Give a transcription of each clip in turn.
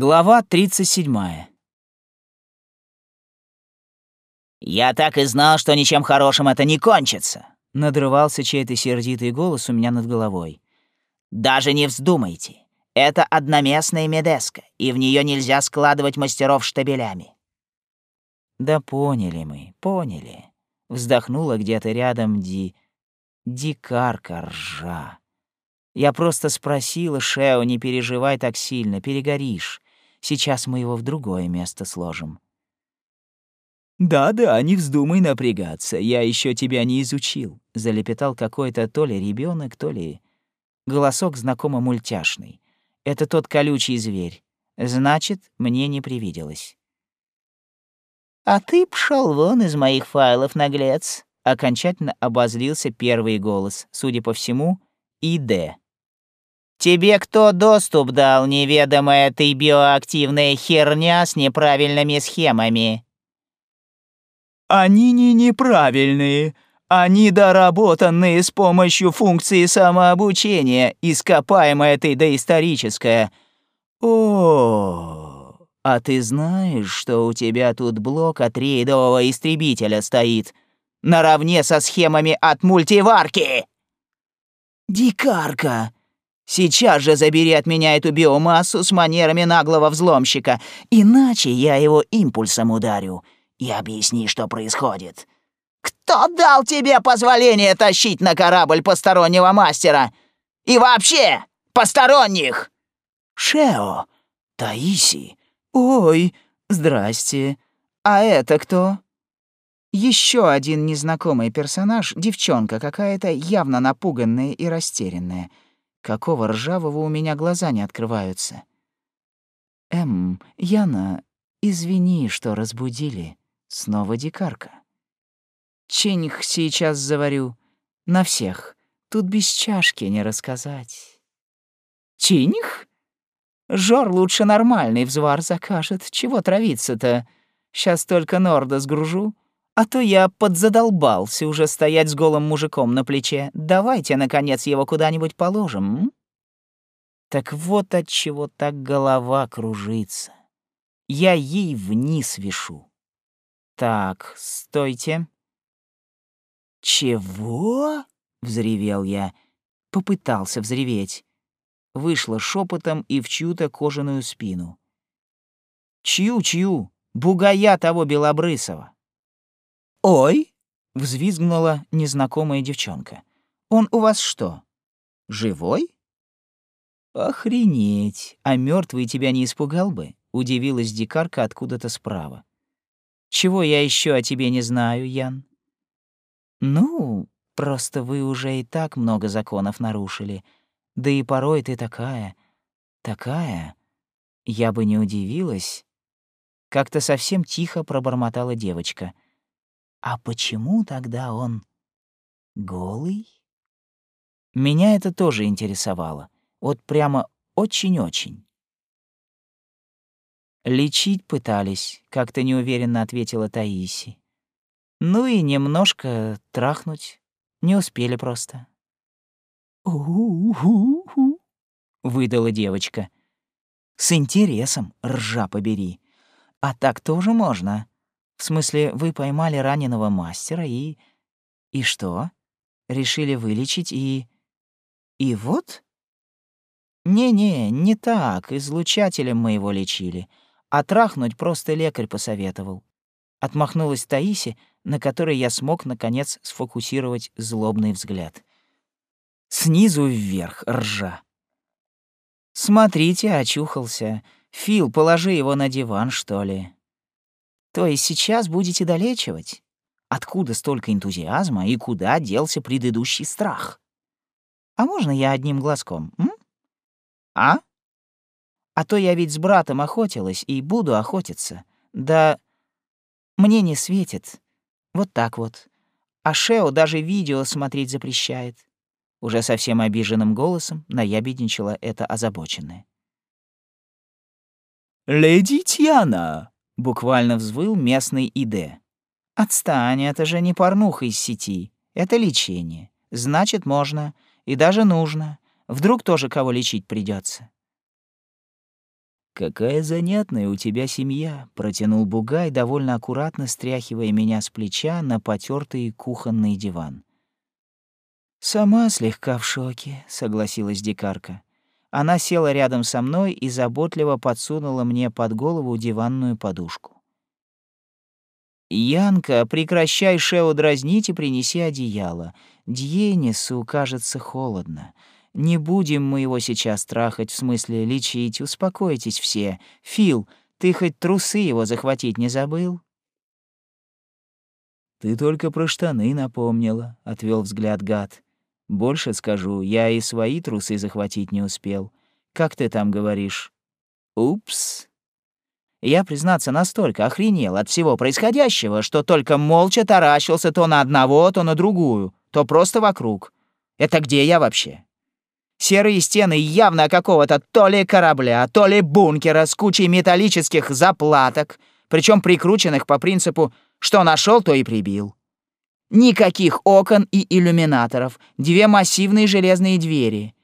Глава 37. «Я так и знал, что ничем хорошим это не кончится!» — надрывался чей-то сердитый голос у меня над головой. «Даже не вздумайте. Это одноместная медеска, и в нее нельзя складывать мастеров штабелями». «Да поняли мы, поняли», — вздохнула где-то рядом Ди... Дикарка ржа. Я просто спросила Шео, не переживай так сильно, перегоришь. Сейчас мы его в другое место сложим. «Да-да, не вздумай напрягаться, я еще тебя не изучил», — залепетал какой-то то ли ребенок, то ли... Голосок знакомо мультяшный. Это тот колючий зверь. Значит, мне не привиделось. «А ты пшел вон из моих файлов, наглец!» Окончательно обозлился первый голос, судя по всему, ИД. «Тебе кто доступ дал, неведомая ты биоактивная херня с неправильными схемами?» «Они не неправильные. Они доработанные с помощью функции самообучения, ископаемая ты доисторическая. О, а ты знаешь, что у тебя тут блок от рейдового истребителя стоит, наравне со схемами от мультиварки?» «Дикарка!» Сейчас же забери от меня эту биомассу с манерами наглого взломщика, иначе я его импульсом ударю. И объясни, что происходит. Кто дал тебе позволение тащить на корабль постороннего мастера? И вообще, посторонних? Шео, Таиси. Ой, здрасте. А это кто? Еще один незнакомый персонаж, девчонка какая-то, явно напуганная и растерянная — Какого ржавого у меня глаза не открываются? Эм, Яна, извини, что разбудили. Снова дикарка. Ченьх сейчас заварю. На всех. Тут без чашки не рассказать. Чиних? Жор лучше нормальный взвар закажет. Чего травиться-то? Сейчас только Норда сгружу, а то я подзадолбался уже стоять с голым мужиком на плече. Давайте, наконец, его куда-нибудь положим. М? Так вот от чего так голова кружится. Я ей вниз вишу. Так, стойте. Чего? взревел я. Попытался взреветь. Вышло шепотом и в чью-то кожаную спину. Чью-чью? Бугая того белобрысого. «Ой!» — взвизгнула незнакомая девчонка. «Он у вас что, живой?» «Охренеть! А мертвый тебя не испугал бы?» — удивилась дикарка откуда-то справа. «Чего я еще о тебе не знаю, Ян?» «Ну, просто вы уже и так много законов нарушили. Да и порой ты такая, такая. Я бы не удивилась». Как-то совсем тихо пробормотала девочка — а почему тогда он голый? Меня это тоже интересовало. Вот прямо очень-очень. «Лечить пытались», — как-то неуверенно ответила Таиси. «Ну и немножко трахнуть. Не успели просто». «У-ху-ху», — выдала девочка. «С интересом, ржа побери. А так тоже можно. В смысле, вы поймали раненого мастера и... И что? Решили вылечить и... И вот? Не-не, не так, излучателем мы его лечили. А трахнуть просто лекарь посоветовал. Отмахнулась Таиси, на которой я смог, наконец, сфокусировать злобный взгляд. Снизу вверх ржа. «Смотрите, очухался. Фил, положи его на диван, что ли». То есть сейчас будете долечивать? Откуда столько энтузиазма и куда делся предыдущий страх? А можно я одним глазком, м? А? А то я ведь с братом охотилась и буду охотиться. Да мне не светит. Вот так вот. А Шео даже видео смотреть запрещает. Уже совсем обиженным голосом наябедничала эта озабоченная. «Леди Тьяна!» Буквально взвыл местный ИД. «Отстань, это же не порнуха из сети. Это лечение. Значит, можно. И даже нужно. Вдруг тоже кого лечить придется. «Какая занятная у тебя семья», — протянул Бугай, довольно аккуратно стряхивая меня с плеча на потертый кухонный диван. «Сама слегка в шоке», — согласилась дикарка. Она села рядом со мной и заботливо подсунула мне под голову диванную подушку. «Янка, прекращай Шео дразнить и принеси одеяло. Дьенису кажется холодно. Не будем мы его сейчас трахать, в смысле лечить, успокойтесь все. Фил, ты хоть трусы его захватить не забыл?» «Ты только про штаны напомнила», — отвел взгляд гад. «Больше скажу, я и свои трусы захватить не успел. Как ты там говоришь?» «Упс». Я, признаться, настолько охренел от всего происходящего, что только молча таращился то на одного, то на другую, то просто вокруг. Это где я вообще? Серые стены явно какого-то то ли корабля, то ли бункера с кучей металлических заплаток, причем прикрученных по принципу «что нашел, то и прибил». Никаких окон и иллюминаторов, две массивные железные двери.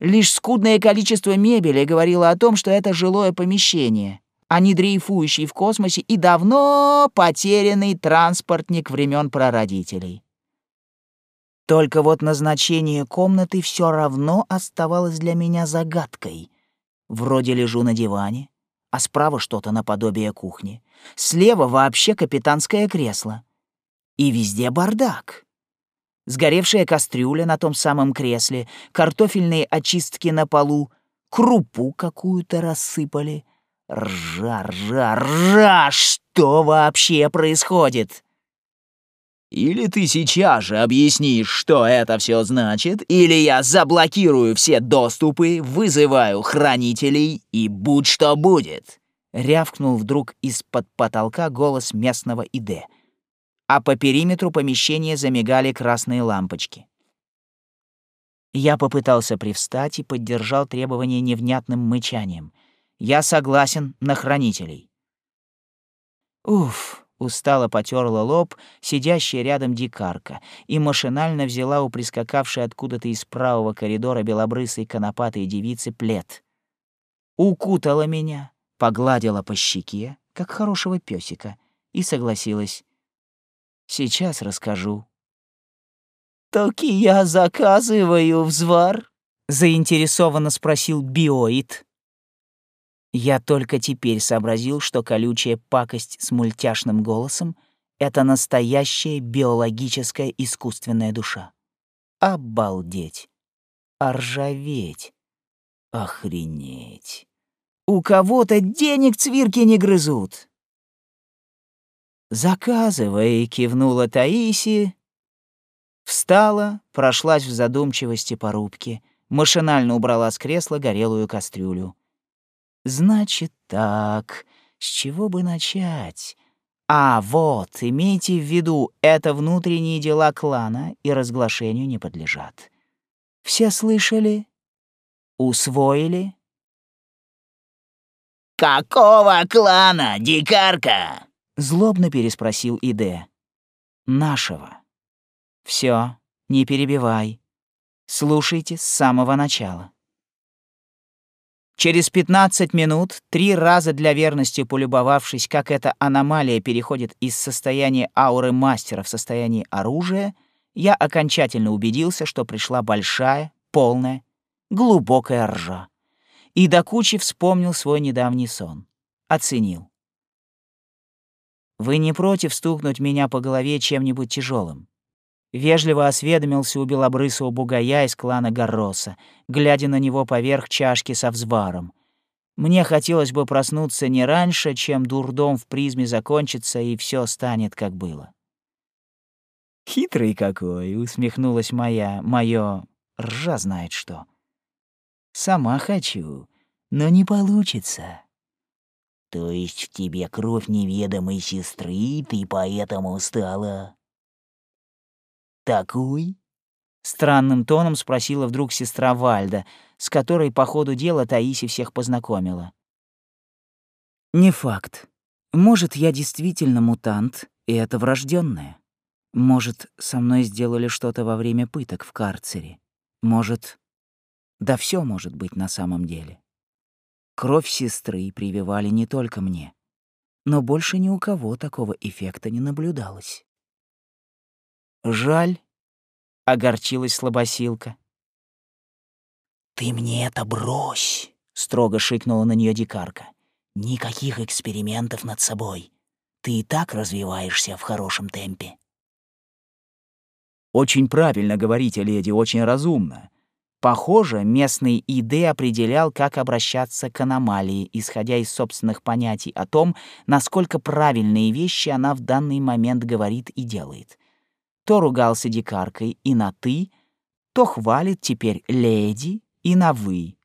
Лишь скудное количество мебели говорило о том, что это жилое помещение а не дрейфующий в космосе и давно потерянный транспортник времен прародителей. Только вот назначение комнаты все равно оставалось для меня загадкой. Вроде лежу на диване, а справа что-то наподобие кухни. Слева вообще капитанское кресло. И везде бардак. Сгоревшая кастрюля на том самом кресле, картофельные очистки на полу, крупу какую-то рассыпали — Ржа, ржа, ржа! Что вообще происходит? Или ты сейчас же объяснишь, что это все значит, или я заблокирую все доступы, вызываю хранителей и будь что будет. Рявкнул вдруг из-под потолка голос местного ИД. А по периметру помещения замигали красные лампочки. Я попытался привстать и поддержал требование невнятным мычанием — я согласен на хранителей. Уф, устало потерла лоб сидящая рядом дикарка и машинально взяла у прискакавшей откуда-то из правого коридора белобрысой конопатой девицы плед. Укутала меня, погладила по щеке, как хорошего песика, и согласилась. Сейчас расскажу. «Так я заказываю взвар?» — заинтересованно спросил биоид. Я только теперь сообразил, что колючая пакость с мультяшным голосом — это настоящая биологическая искусственная душа. Обалдеть! Оржаветь! Охренеть! У кого-то денег цвирки не грызут. «Заказывай», — кивнула Таиси. Встала, прошлась в задумчивости по рубке, машинально убрала с кресла горелую кастрюлю. Значит так, с чего бы начать? А, вот, имейте в виду, это внутренние дела клана и разглашению не подлежат. Все слышали? Усвоили? «Какого клана, дикарка?» — злобно переспросил Иде. «Нашего. Все, не перебивай. Слушайте с самого начала». Через 15 минут, три раза для верности полюбовавшись, как эта аномалия переходит из состояния ауры мастера в состояние оружия, я окончательно убедился, что пришла большая, полная, глубокая ржа. И до кучи вспомнил свой недавний сон. Оценил. «Вы не против стукнуть меня по голове чем-нибудь тяжелым? Вежливо осведомился у белобрысого бугая из клана Гарроса, глядя на него поверх чашки со взваром. Мне хотелось бы проснуться не раньше, чем дурдом в призме закончится и все станет как было. «Хитрый какой!» — усмехнулась моя, моё ржа знает что. «Сама хочу, но не получится». «То есть в тебе кровь неведомой сестры, и ты поэтому стала «Такой?» — странным тоном спросила вдруг сестра Вальда, с которой по ходу дела Таиси всех познакомила. «Не факт. Может, я действительно мутант, и это врожденное. Может, со мной сделали что-то во время пыток в карцере. Может, да все может быть на самом деле. Кровь сестры прививали не только мне, но больше ни у кого такого эффекта не наблюдалось. «Жаль», — огорчилась слабосилка. «Ты мне это брось!» — строго шикнула на нее дикарка. «Никаких экспериментов над собой. Ты и так развиваешься в хорошем темпе». «Очень правильно говорите, леди, очень разумно. Похоже, местный ИД определял, как обращаться к аномалии, исходя из собственных понятий о том, насколько правильные вещи она в данный момент говорит и делает. То ругался дикаркой и на «ты», то хвалит теперь леди и на «вы».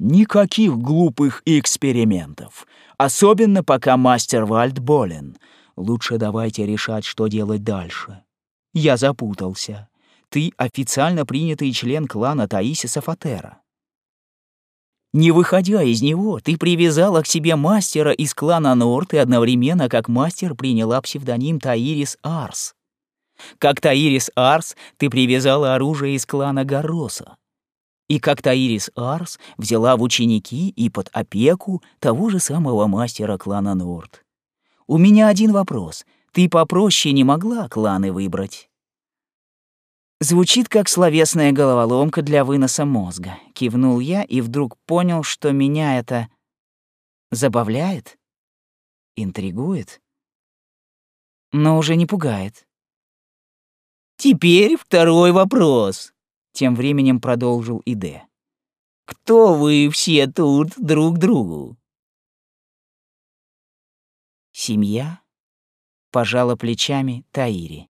Никаких глупых экспериментов, особенно пока мастер Вальд болен. Лучше давайте решать, что делать дальше. Я запутался ты официально принятый член клана Таисиса Фатера. Не выходя из него, ты привязала к себе мастера из клана Норт и одновременно как мастер приняла псевдоним Таирис Арс. Как Таирис Арс ты привязала оружие из клана Гароса. И как Таирис Арс взяла в ученики и под опеку того же самого мастера клана Норт. У меня один вопрос. Ты попроще не могла кланы выбрать? Звучит как словесная головоломка для выноса мозга. Кивнул я и вдруг понял, что меня это забавляет, интригует, но уже не пугает. Теперь второй вопрос. Тем временем продолжил Иде. Кто вы все тут друг другу? Семья? Пожала плечами Таири.